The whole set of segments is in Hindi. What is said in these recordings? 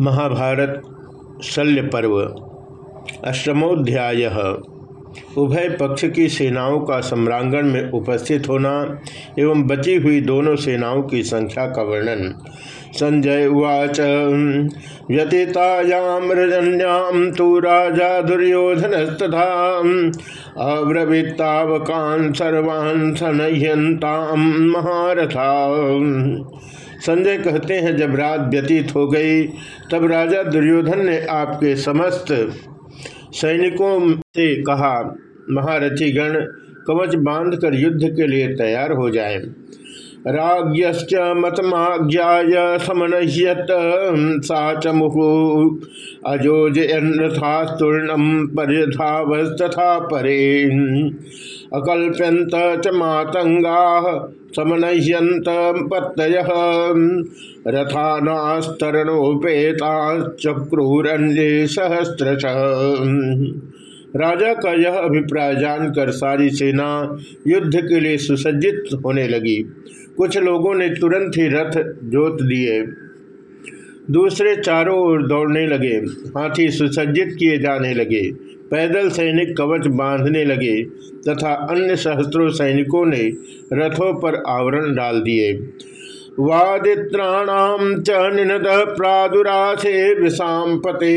महाभारत शल्य पर्व, अष्टमोध्याय। उभय पक्ष की सेनाओं का सम्रांगण में उपस्थित होना एवं बची हुई दोनों सेनाओं की संख्या का वर्णन। संजय उवाच व्यतीतायाम रजन्याम तो राजा दुर्योधनस्तथा अब्रवीतावकान सर्वान् सनह्यंताम महारथा। संजय कहते हैं, जब रात व्यतीत हो गई, तब राजा दुर्योधन ने आपके समस्त सैनिकों से कहा महारथी गण कवच बांधकर युद्ध के लिए तैयार हो जाए। राज्ञश्च मतमाज्ञाय समनह्यत, सा च मुहु अजोजयन्थास्तूर्णम परिधावस्तथा परे अकल्प्यंत च मातंगा समनह्यंत पत्तय। सहस्रश राजा का यह अभिप्राय जानकर सारी सेना युद्ध के लिए सुसज्जित होने लगी। कुछ लोगों ने तुरंत ही रथ जोत दिए। दूसरे चारों ओर दौड़ने लगे। हाथी सुसज्जित किए जाने लगे। पैदल सैनिक कवच बांधने लगे तथा अन्य सहस्त्रों सैनिकों ने रथों पर आवरण डाल दिए। वादित्राणाम च निनद प्रादुरासे विषाम पते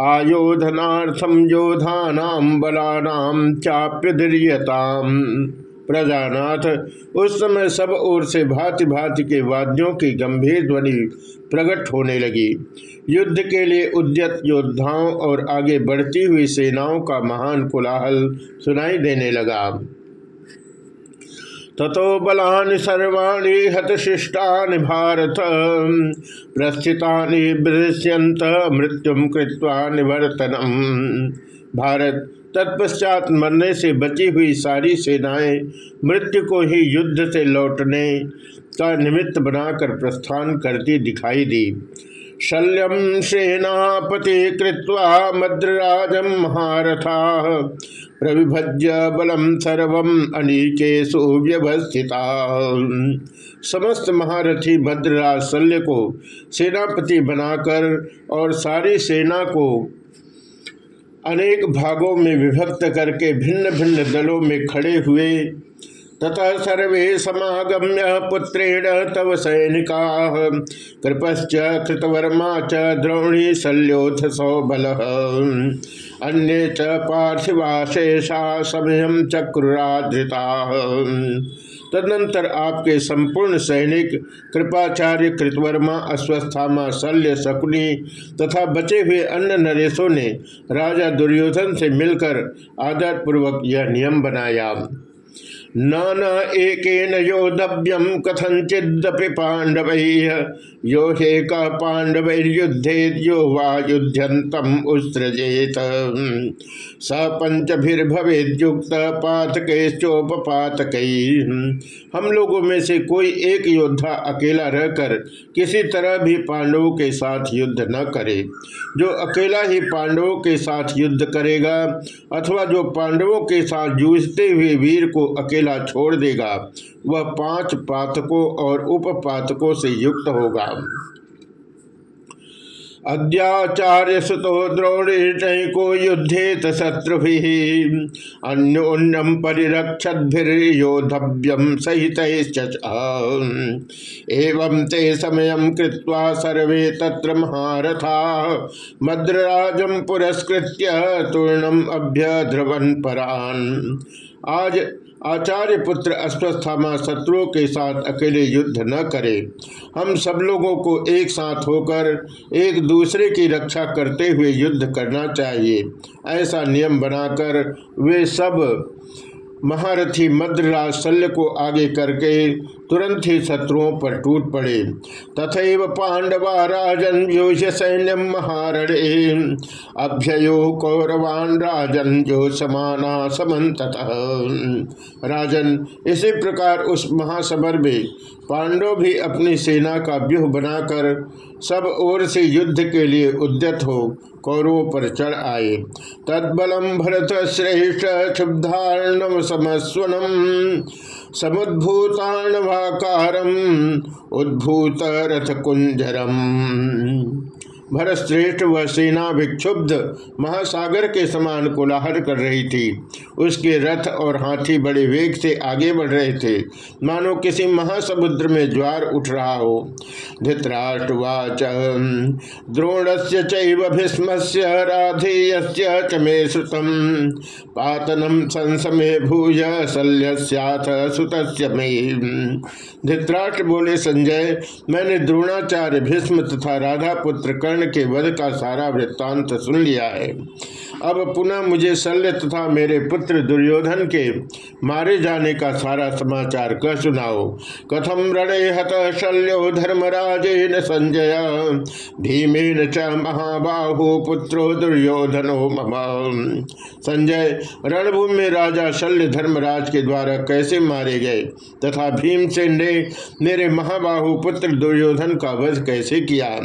आयोधनार्थम योधानाम बलानाम चाप्य दीर्यताम। प्रजानाथ। उस समय सब ओर से भांति भांति के वाद्यों की गंभीर ध्वनि प्रकट होने लगी। युद्ध के लिए उद्यत योद्धाओं और आगे बढ़ती हुई सेनाओं का महान कोलाहल सुनाई देने लगा। ततो बलानि सर्वाणि हतशिष्टानि भारत, प्रस्थितानि दृश्यंत मृत्युम कृत्वा निवर्तनम। भारत तत्पश्चात मरने से बची हुई सारी सेनाएँ मृत्यु को ही युद्ध से लौटने का निमित्त बनाकर प्रस्थान करती दिखाई दी। शल्यम सेनापति कृत्वा मद्रराजम महारथा प्रविभज्य बलम सर्व अनिकेशु व्यवस्थिता। समस्त महारथी भद्रराज शल्य को सेनापति बनाकर और सारी सेना को अनेक भागों में विभक्त करके भिन्न भिन्न दलों में खड़े हुए, तथा सर्वे समागम्य पुत्रेण तव सैनिका, कृपश्च कृतवर्मा च द्रोणी शल्योथ सौबल अन्य च पार्थिवाशेषा समयम चक्रुराधृता। तदनंतर आपके संपूर्ण सैनिक, कृपाचार्य कृतवर्मा, अश्वस्थामा, शल्य शकुनी तथा बचे हुए अन्य नरेशों ने राजा दुर्योधन से मिलकर आदरपूर्वक यह नियम बनाया। न न एक योद्धव्यम कथंचिदपि पांडव यो हेक पांडवैर्युद्धे यो वा युध्यंतम उत्सृजेत स पंचभिर्भवेद्युक्त पातकोपपातक हम लोगों में से कोई एक योद्धा अकेला रहकर किसी तरह भी पांडवों के साथ युद्ध न करे। जो अकेला ही पांडवों के साथ युद्ध करेगा अथवा जो पांडवों के साथ जूझते हुए वीर को अकेला छोड़ देगा, वह पाँच पातकों और उपपातकों से युक्त होगा। अद्याचार्य सुतो द्रोणीको युद्धेत शत्रु अन्योन्यम परिरक्षद्भिर्योधव्यम सहित एवं ते समय कृत्वा सर्वे तत्र महारथा मद्रराजम पुरस्कृत्य तूर्णम अभ्यध्रवन परान। आज आचार्य पुत्र अस्वस्थामा शत्रुओं के साथ अकेले युद्ध न करें। हम सब लोगों को एक साथ होकर, एक दूसरे की रक्षा करते हुए युद्ध करना चाहिए। ऐसा नियम बनाकर वे सब महारथी मद्रराज शल्य को आगे करके तुरंत ही शत्रुओं पर टूट पड़े। तथैव पांडवा राजन जोश सैन्य महारणे। अभ्ययो कौरवान राजन जो समाना समन राजन, इसी प्रकार उस महासमर में पांडव भी अपनी सेना का व्यूह बनाकर सब ओर से युद्ध के लिए उद्यत हो कौरवों पर चढ़ आए। तत्बलम भरत श्रेष्ठ क्षुब्धारणव समस्वनम समुद्भूताणवाकारम उद्भूत रथ कुंजरम भरत श्रेष्ठ व सेना विक्षुब्ध महासागर के समान कोलाहल कर रही थी। उसके रथ और हाथी बड़े वेग से आगे बढ़ रहे थे। मानो किसी महासमुद्र में ज्वार उठ रहा हो। धृतराष्ट्रवाच द्रोण से भीष्म से राधेय च मे श्रुतम। पातनम संसमे भूय, शल्य सुत धृतराष्ट्र बोले, संजय, मैंने द्रोणाचार्य भीष्म तथा राधा पुत्र कर्ण के वध का सारा वृत्तांत सुन लिया है। अब पुनः मुझे शल्य तथा मेरे पुत्र दुर्योधन के मारे जाने का सारा समाचार कह सुनाओ। कथम रण हत शल्यो धर्मराजेन संजय? भीमेन च महाबाहु पुत्रो दुर्योधनो मम। संजय, रणभूमि में राजा शल्य धर्मराज के द्वारा कैसे मारे गए? तथा भीमसेन ने मेरे महाबाहु पुत्र दुर्योधन का वध कैसे किया?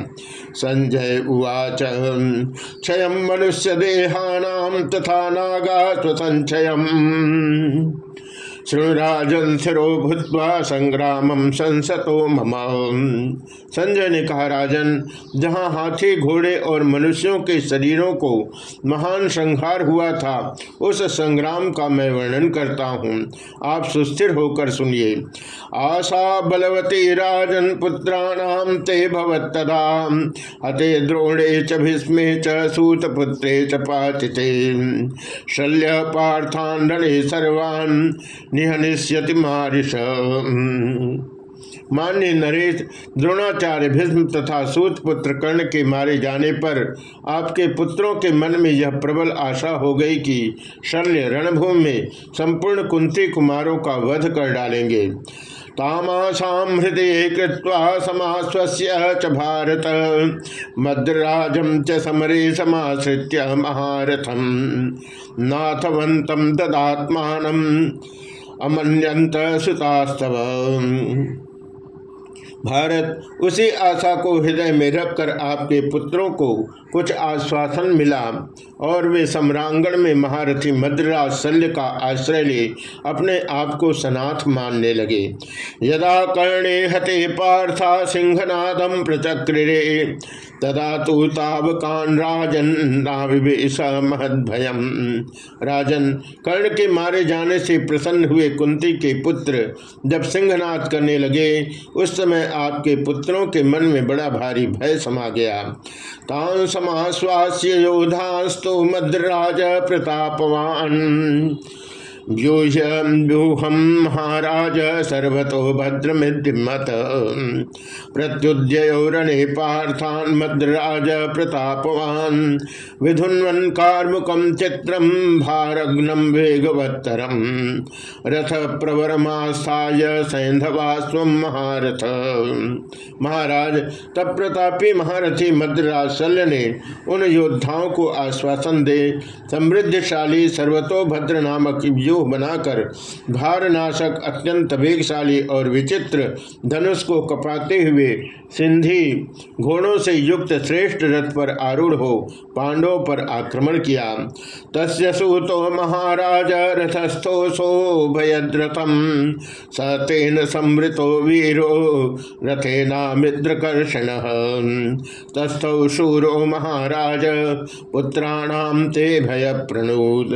संजय उवाच क्षय मनुष्य देहानाम तथा नागा स्वसंचय श्रीराजन सिरो भूतवा संग्रामम संसतो मम। संजय ने कहा, राजन, जहाँ हाथी, घोड़े और मनुष्यों के शरीरों को महान संहार हुआ था, उस संग्राम का मैं वर्णन करता हूँ। आप सुस्थिर होकर सुनिए। आशा बलवती राजन पुत्राणाम ते भवत्तदा अते द्रोणे च भीष्मे च सूत पुत्रे च पातिते शल्य पार्थान सर्वान् निहनिष्यति मारिश मान्य नरेश, द्रोणाचार्य भीष्म तथा सूत पुत्र कर्ण के मारे जाने पर आपके पुत्रों के मन में यह प्रबल आशा हो गई कि शल्य रणभूमि में संपूर्ण कुंती कुमारों का वध कर डालेंगे। तामाशाम हृदय कृत्वा समास्वस्य च भारत। च समरे समाश्रित्य अमन्यंत सुतास्तव भारत उसी आशा को हृदय में रखकर आपके पुत्रों को कुछ आश्वासन मिला और वे सम्रांगण में महारथी मद्राज शल्य का आश्रय ले अपने आप को सनाथ मानने लगे। यदा कर्णे हते पार्था सिंहनादम प्रचक्रे तदा तो तावकान राजन भयम राजन, कर्ण के मारे जाने से प्रसन्न हुए कुंती के पुत्र जब सिंहनाद करने लगे, उस समय आपके पुत्रों के मन में बड़ा भारी भय समा गया। तान समाश्वास्य योधास्तु मद्राज प्रतापवान व्यूहम महाराज सर्वतो भद्रमिमत प्रत्युद्यौरणे पार्थान मद्राज प्रतापवान। विधुन्वन कार्मुकम चित्रम भारग्नम वेगवत्तरम रथ प्रवरमास्थाय सैंधवा स्व महारथ। महाराज तब प्रतापी महारथी मद्राज शल्य ने उन योद्धाओं को आश्वासन दे। समृद्धशाली सर्वतोभद्र नामक व्यूह व्यूह बनाकर भारनाशक अत्यंत वेगशाली और विचित्र धनुष को कपाते हुए सिंधी घोड़ों से युक्त श्रेष्ठ रथ पर आरूढ़ हो पांडवों पर आक्रमण किया। तस्य सूतो महाराज रथस्थो शोभयद्रथम सतेन समृतो वीरो रथेना मिद्रकर्षण तस्थौ शूरो महाराज पुत्राणाम ते भय प्रणूद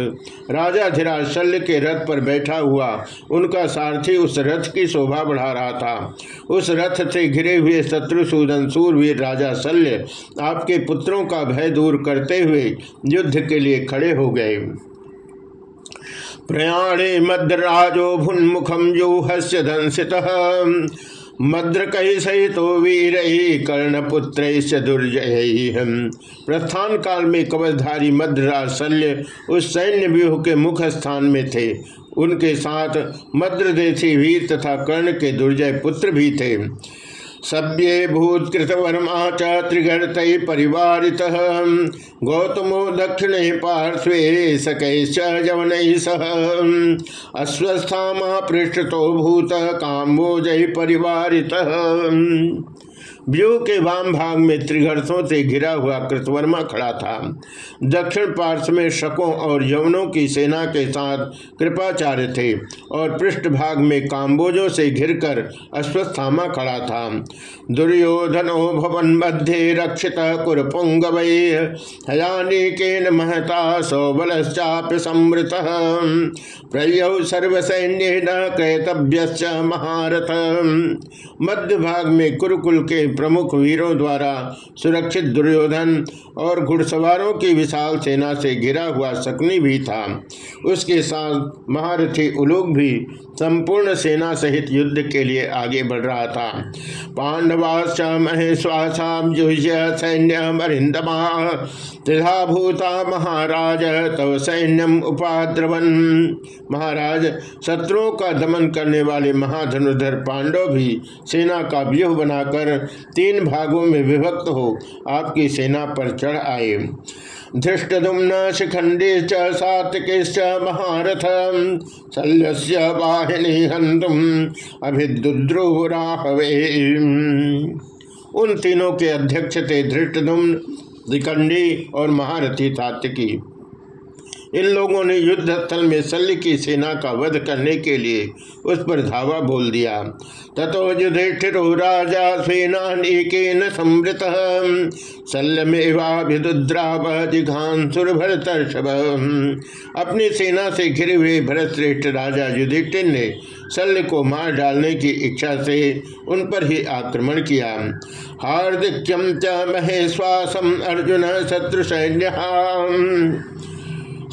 राजा धीराज शल्य के रथ पर बैठा हुआ, उनका सारथी उस रथ की शोभा बढ़ा रहा था। उस रथ से घिरे हुए शत्रुसूदन सूरवीर राजा शल्य आपके पुत्रों का भय दूर करते हुए युद्ध के लिए खड़े हो गए। प्रयाणे मद्राजो भुन्मुखम जो हस्य धनसित तो वीर ही कर्ण कर्णपुत्र दुर्जय। प्रस्थान काल में कवचधारी मद्रराज शल्य उस सैन्य व्यूह के मुख स्थान में थे। उनके साथ मद्रदेशी वीर तथा कर्ण के दुर्जय पुत्र भी थे। सभ्ये भूतकृतवर्मा च त्रिगणत परिवार गौतमो दक्षिण पार्श्वे सकैश्च जवन सह। अस्वस्था पृष्ठ तो भूत, काम्बोज परिवार व्यूह के वाम भाग में त्रिघर्षों से घिरा हुआ कृतवर्मा खड़ा था। दक्षिण पार्श्व में शकों और यवनों की सेना के साथ कृपाचार्य थे और पृष्ठ भाग में काम्बोजों से घिरकर अश्वस्थामा खड़ा था। दुर्योधनो भवन मध्य रक्षित कुरपुंगव हयानिकेन महता सौबलश्चाप समृत प्रयौ सर्वसैन्य कैतव्य महारथ। मध्य भाग में कुरुकुल के प्रमुख वीरों द्वारा सुरक्षित दुर्योधन और घुड़सवारों की विशाल सेना से घिरा हुआ शकुनी भी था। उसके साथ महारथी उलोक भी संपूर्ण सेना सहित युद्ध के लिए आगे बढ़ रहा था। पांडवाश्च महाराज, तव सैन्यम उपाद्रवन। महाराज, शत्रुओं का दमन करने वाले महाधनुधर पांडव भी सेना का व्यूह बनाकर तीन भागों में विभक्त हो, आपकी सेना पर चढ़ आए। धृष्टुम्न शिखंडी चातिश्च महारथ शल्य वाहिनी हंतुम अभिद्रुराहवे उन तीनों के अध्यक्ष थे धृष्टुम्न दिखंडी और महारथी सात्विकी। इन लोगों ने युद्ध स्थल में शल्य की सेना का वध करने के लिए उस पर धावा बोल दिया। तथो युधिष्ठिर राजा सेनानीकेन संवृत। शल्यमेवाभिद्रावधिघांसुरभरतर्षभ अपनी सेना से घिरे हुए भरतश्रेष्ठ राजा युधिष्ठिर ने शल्य को मार डालने की इच्छा से उन पर ही आक्रमण किया। हार्दिक्यम च महेश्वासम अर्जुन शत्रु सैन्य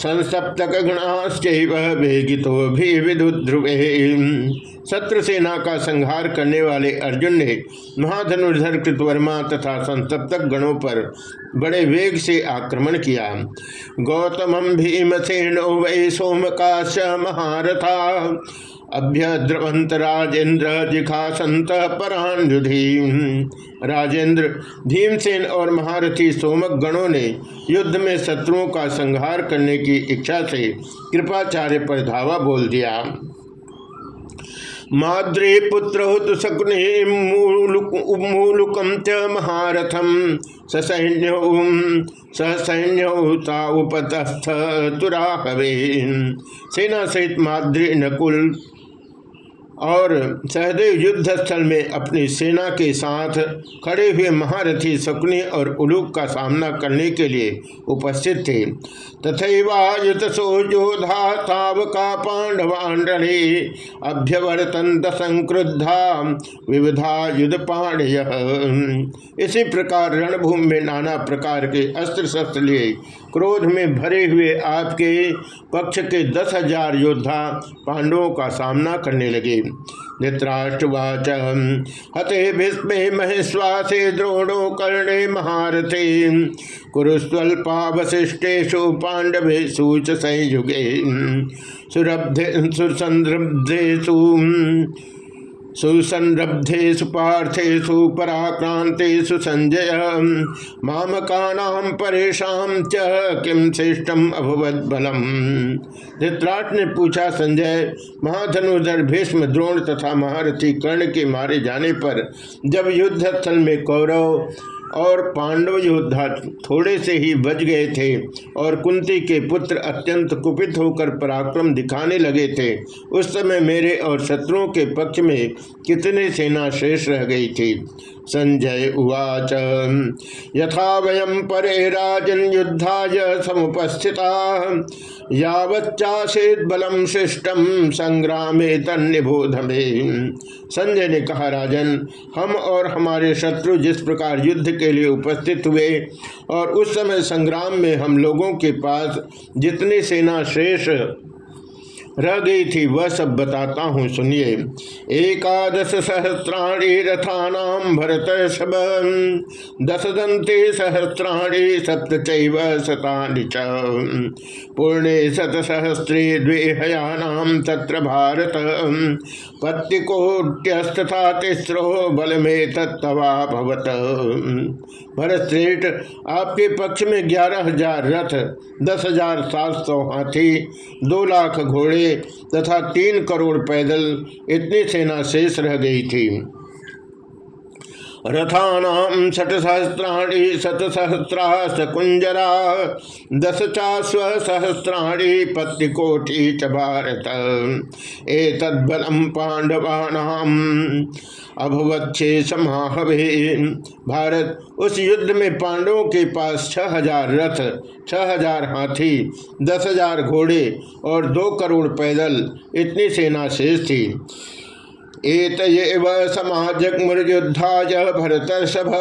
संसप्तक वेगितो भी सेना का संहार करने वाले अर्जुन ने महाधनुर्धर कृतवर्मा तथा संसप्तक गणों पर बड़े वेग से आक्रमण किया। गौतम भीमसेनो वै सोमकाश महारथा। अभ्य द्रवंत राजेन्द्र जिखा संत परानुधि राजेंद्र, भीमसेन और महारथी सोमक गणों ने युद्ध में शत्रुओं का संहार करने की इच्छा से कृपाचार्य पर धावा बोल दिया। माद्रे पुत्र शकुने मूलुकम च महारथम ससैन्य सहसैन्यता उपतस्थ तुराहवे सेना सहित माद्री नकुल और सहदेव युद्ध स्थल में अपनी सेना के साथ खड़े हुए महारथी शकुनी और उलूक का सामना करने के लिए उपस्थित थे। तथैवायुत सोजोधा तावका अभ्यवर्तन विविधा युद्ध पाण्य इसी प्रकार रणभूमि में नाना प्रकार के अस्त्र शस्त्र लिए क्रोध में भरे हुए आपके पक्ष के दस हज़ार योद्धा पांडवों का सामना करने लगे। धृतराष्ट्रवाच हते भीस्मे महेश्वासे द्रोणो कर्णे महारथे। कुरुस्वल्पावशिष्टेषु पांडवेशु च संयुगे। सुरब्धे सुसंद्रब्धेषु सुसंरब्धेषु पार्थेशु पराक्रांतेषु संजय। मामकानाम परेशा च किम श्रेष्ठम अभवत बलम? धित्राट ने पूछा संजय महाधनुधर भीष्म द्रोण तथा महारथी कर्ण के मारे जाने पर जब युद्ध स्थल में कौरव और पांडव योद्धा थोड़े से ही बच गए थे और कुंती के पुत्र अत्यंत कुपित होकर पराक्रम दिखाने लगे थे। उस समय मेरे और शत्रुओं के पक्ष में कितने सेना शेष रह गई थी। संजय उवाच। यथा वयम परे राजन युद्धाय समुपस्थिता। यावच्चासेत बलम शिष्टम संग्रामे तन्निबोध में संजय ने कहा, राजन, हम और हमारे शत्रु जिस प्रकार युद्ध के लिए उपस्थित हुए और उस समय संग्राम में हम लोगों के पास जितनी सेना शेष रह गई थी, वह सब बताता हूँ, सुनिए। एकादश सहस्राणी रथानाम भरत शब दस दंते सहस्राणी सप्त चैव च। पूर्णे शत सहस्रे द्वे हयानाम तत्र भारत। पत्तिकोट्यस्तथा तिस्रो बल में तत्वा भवत। भरत श्रेष्ठ, आपके पक्ष में ग्यारह हज़ार रथ, दस हज़ार सात सौ हाथी, दो लाख घोड़े तथा तीन करोड़ पैदल इतनी सेना शेष रह गई थी। रथानाम षटसहस्राणी शतसहस्रा सकुंजरा दश चास्व सहस्राणी पत्तिकोटि च भारत। एतद्बलम पांडवानाम अभवच्छे समाहवे भारत, उस युद्ध में पांडवों के पास छह हज़ार रथ, छह हज़ार हाथी, दस हज़ार घोड़े और दो करोड़ पैदल इतनी सेना शेष थी। एतएव समाजमुद्धाय भरत सभ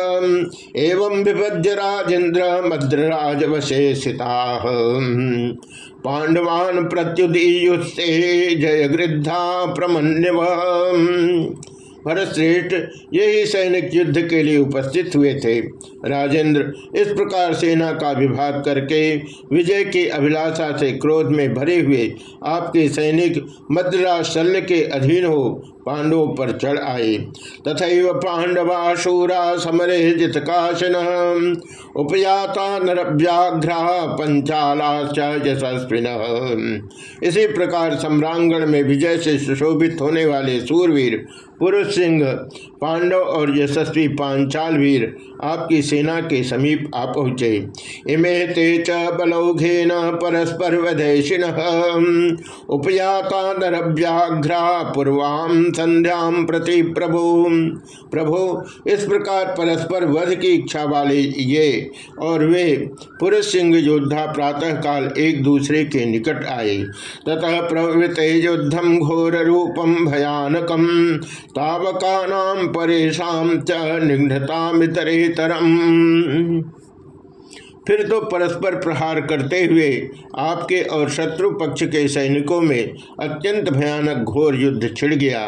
एवं विभज्य राजेन्द्र मद्रराज वशेषिता पांडवान प्रत्युदीयुस्ते जय गृद्धा प्रमन्यव भरतश्रेष्ठ यही सैनिक युद्ध के लिए उपस्थित हुए थे। राजेंद्र इस प्रकार सेना का विभाग करके विजय की अभिलाषा से क्रोध में भरे हुए आपके सैनिक मद्रा शल्य के अधीन हो पांडवों पर चढ़ आए। तथा पांडवा शूरा समरे जित काशन उपयाता नरव्याघ्रा पंचाला यशस्विन। इसी प्रकार सम्रांगण में विजय से सुशोभित होने वाले सूरवीर पुरुष सिंह, पांडव और यशस्वी पांचाल वीर आपकी सेना के समीप आ पहुँचे। इमे ते च बलौघेन परस्पर वधेशिन उपयाता नरव्याघ्रा पूर्वाम संध्याम प्रति प्रभु। प्रभु, इस प्रकार परस्पर वध की इच्छा वाले ये और वे पुरुष सिंह योद्धा प्रातः काल एक दूसरे के निकट आए। ततः प्रवृत युद्धम घोर रूपम भयानकम तावका नाम परेशान च निघ्नता मितरेतरम फिर तो परस्पर प्रहार करते हुए आपके और शत्रु पक्ष के सैनिकों में अत्यंत भयानक घोर युद्ध छिड़ गया।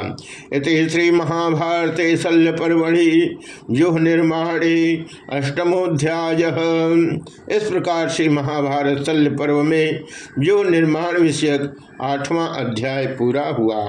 इति श्री महाभारत शल्य परवढ़ि युह निर्माणे अष्टमोध्याय इस प्रकार श्री महाभारत शल्य पर्व में युह निर्माण विषयक आठवां अध्याय पूरा हुआ।